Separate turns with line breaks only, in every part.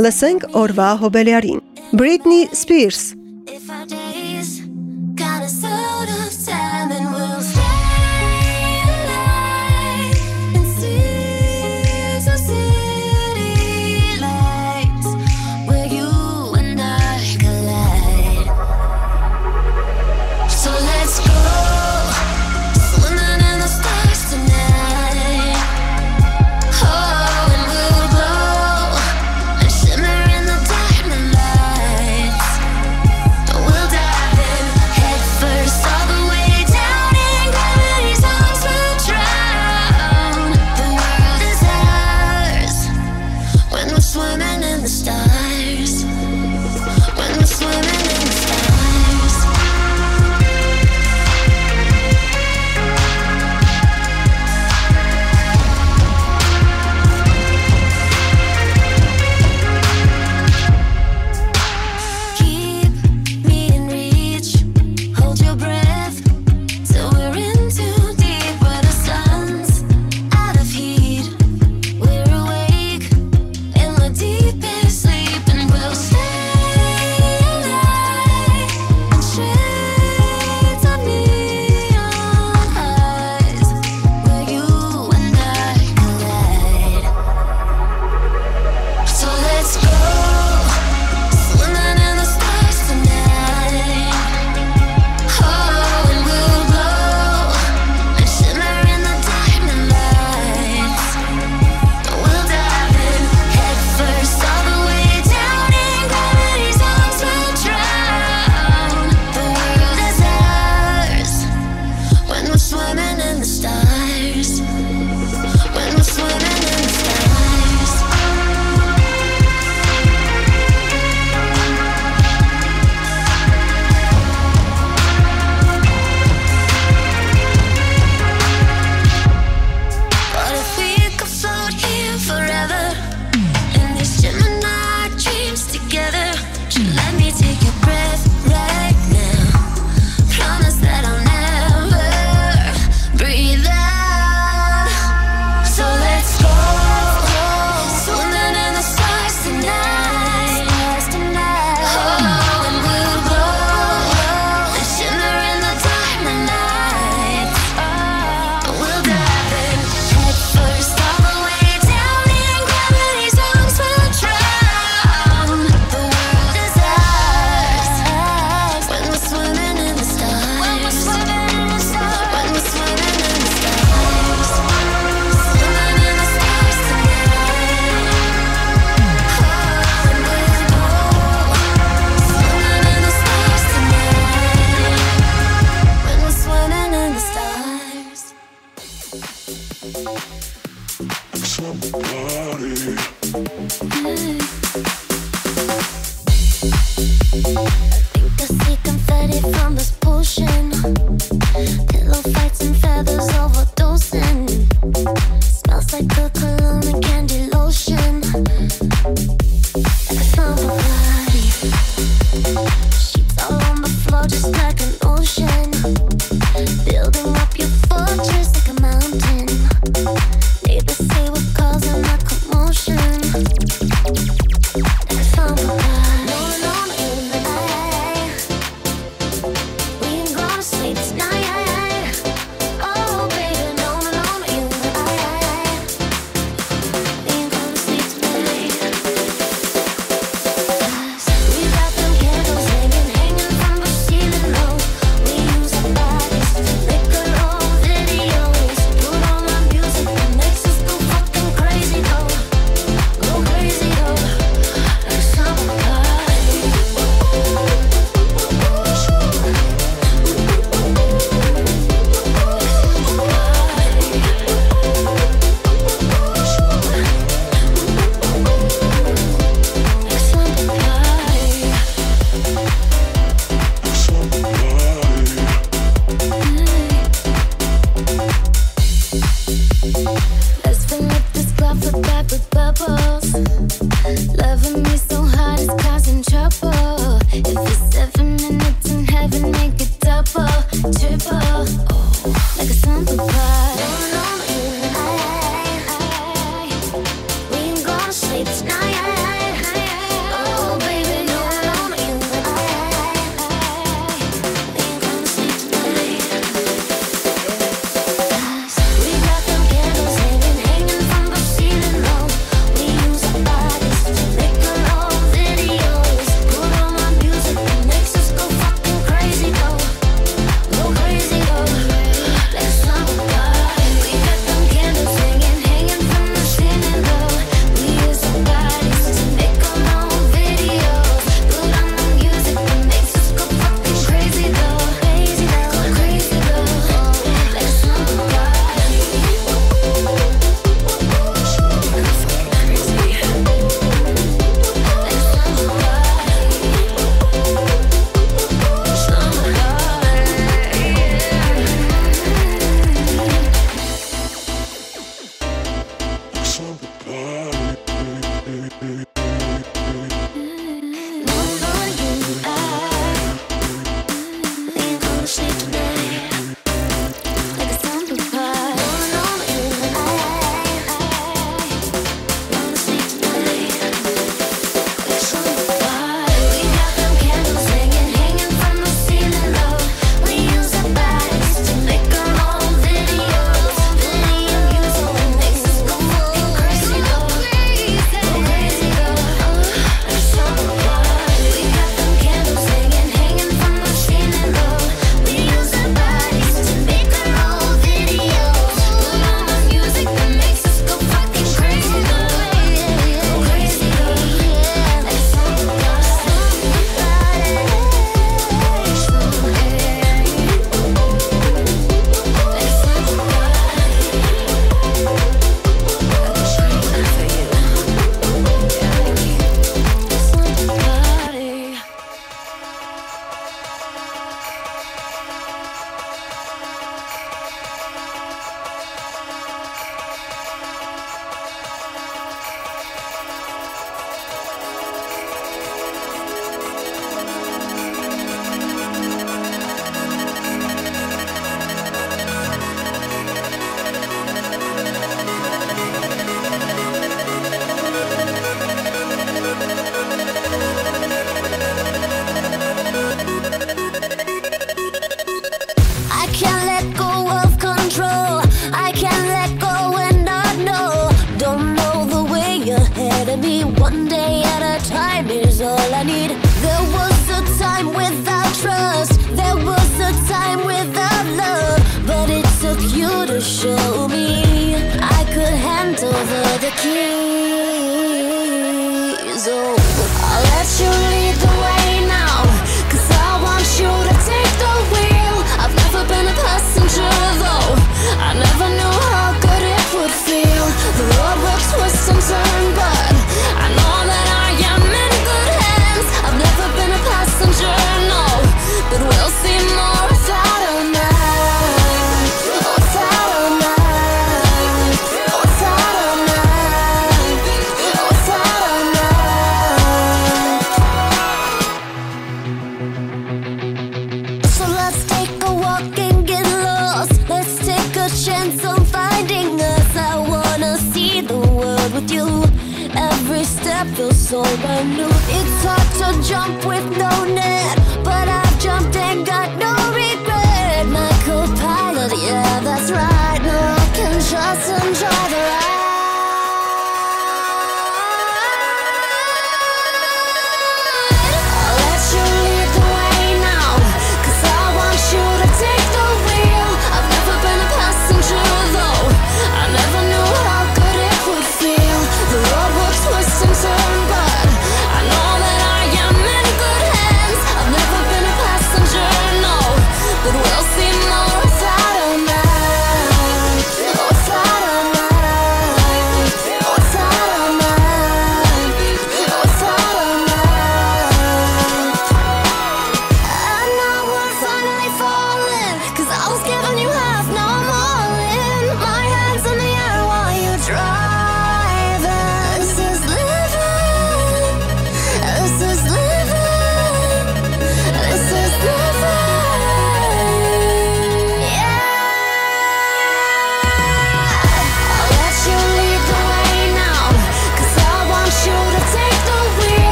Լսենք օրվա հոբելյարին։ Britney Spears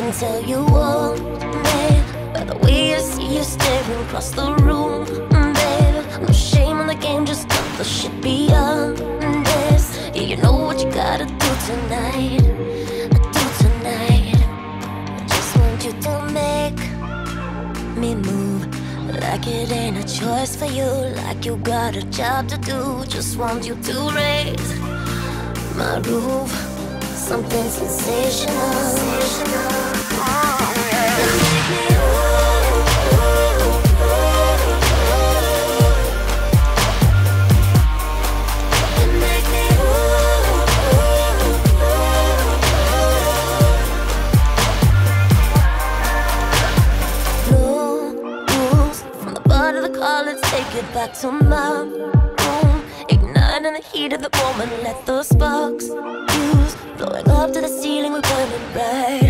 Can tell you all, babe, by the way I see you staring across the room, babe. No shame on the game, just cut the shit beyond this. Yeah, you know what you gotta do tonight. Do tonight. I just want you to make me move like it ain't a choice for you, like you got a job to do. Just want you to raise my roof, something sensational. Take it back to my room. Igniting the heat of the moment. Let the sparks. Blowing up to the ceiling. We're burning bright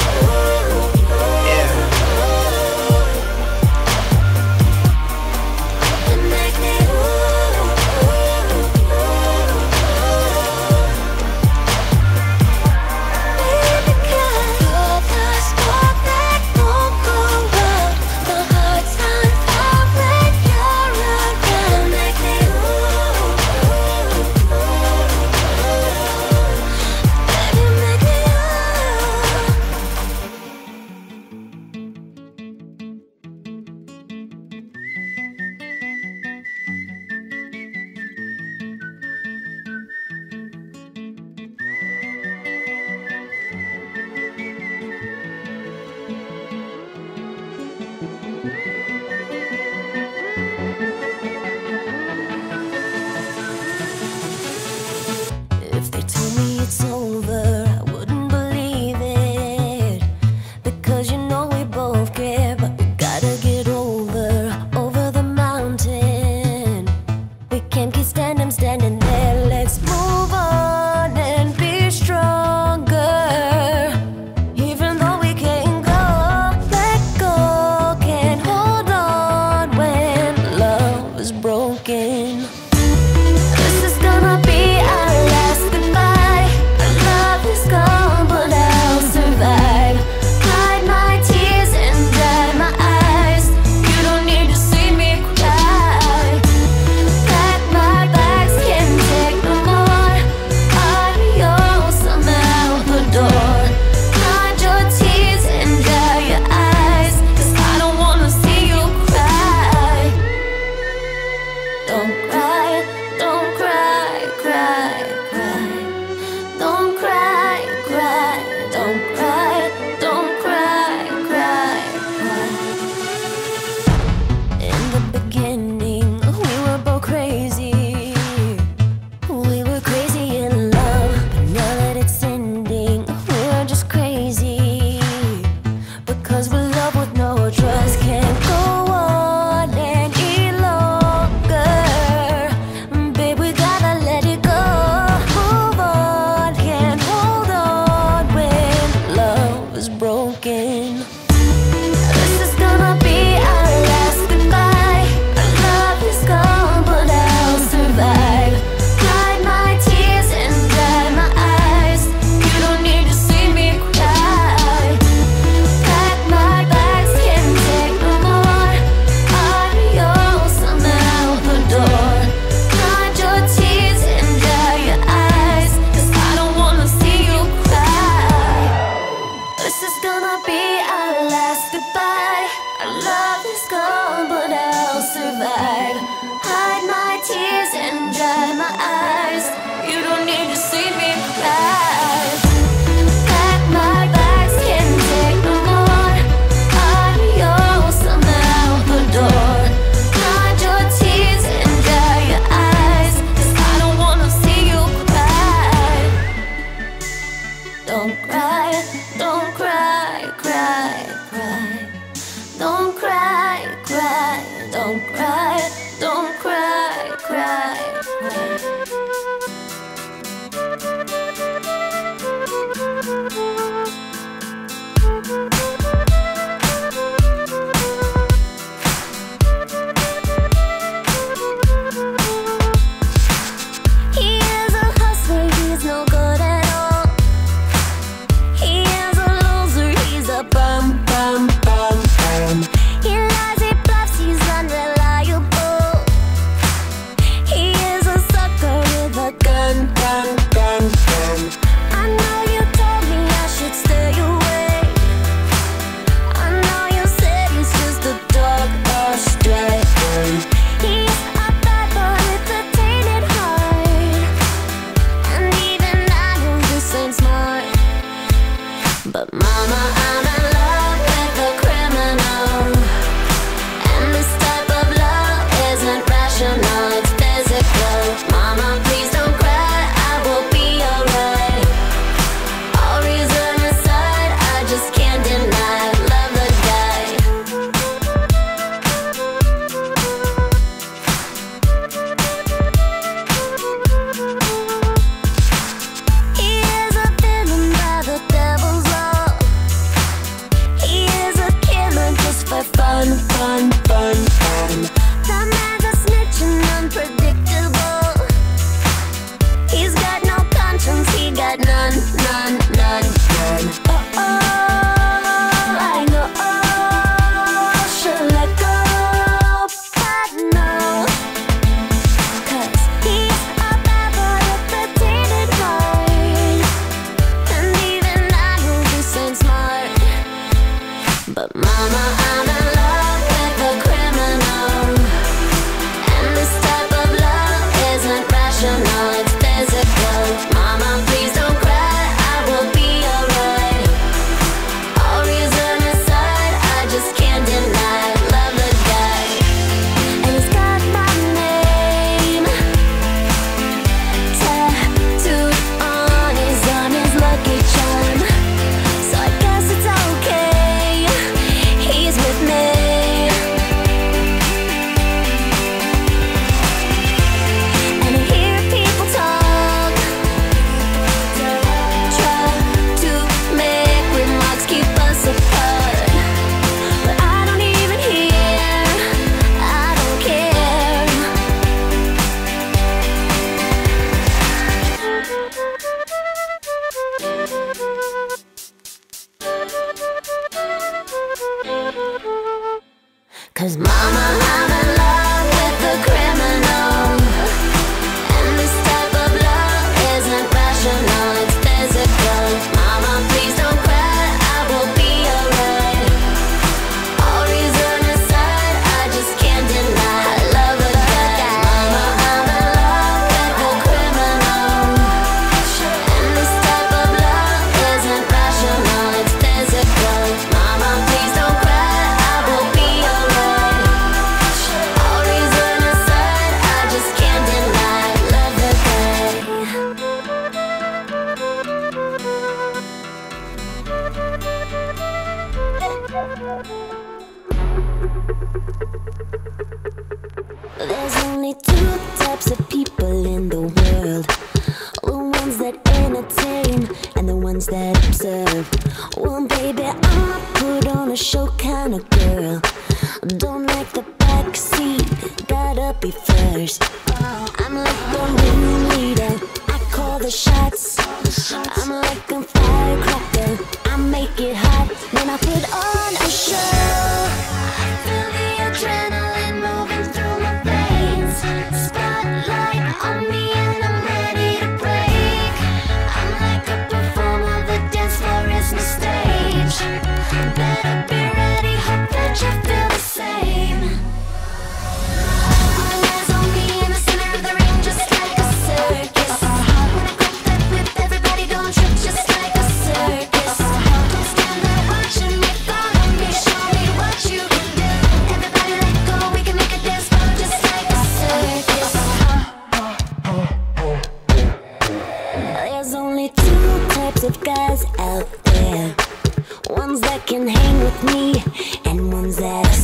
be first.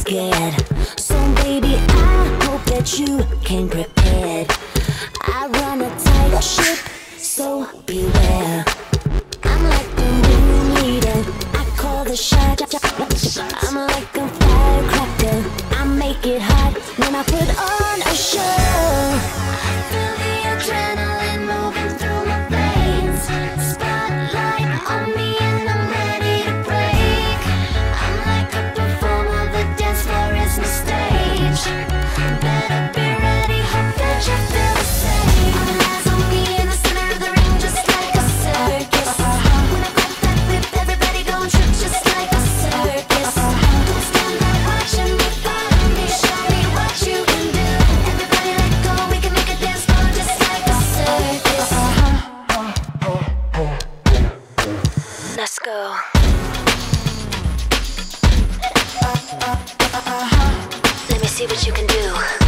scared. So, baby, I hope that you can prepare. what you can do.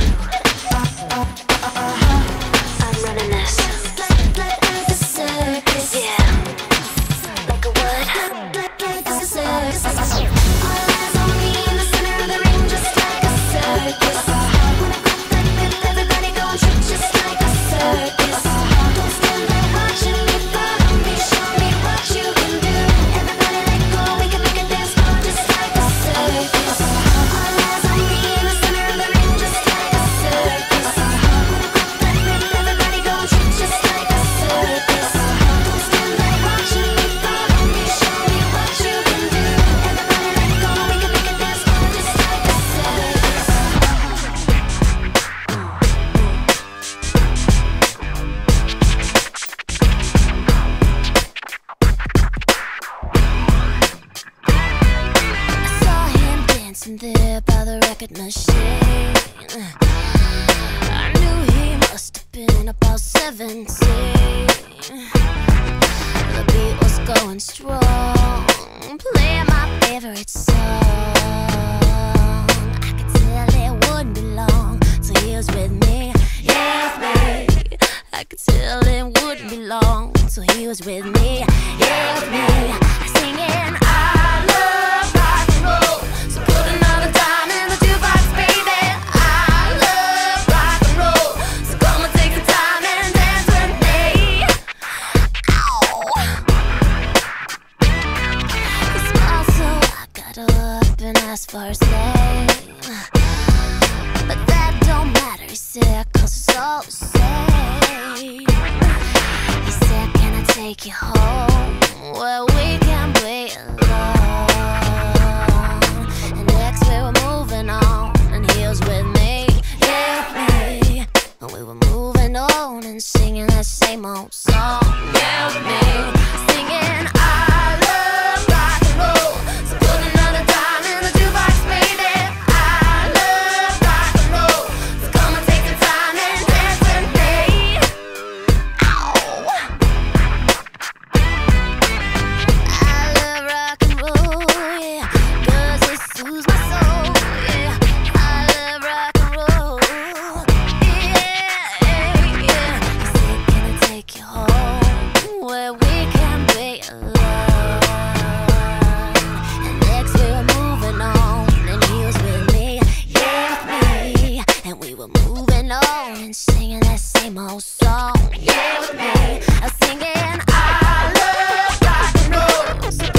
record machine. I knew he must have been about 17. The beat was going strong, playing my favorite song. I could tell it wouldn't be long till he was with me. Yeah, with me. I could tell it wouldn't be long till he was with me. Yeah, with me. I sing it. 以后。again, singing that same old song. Yeah, with me, I'm singing I love rock and roll.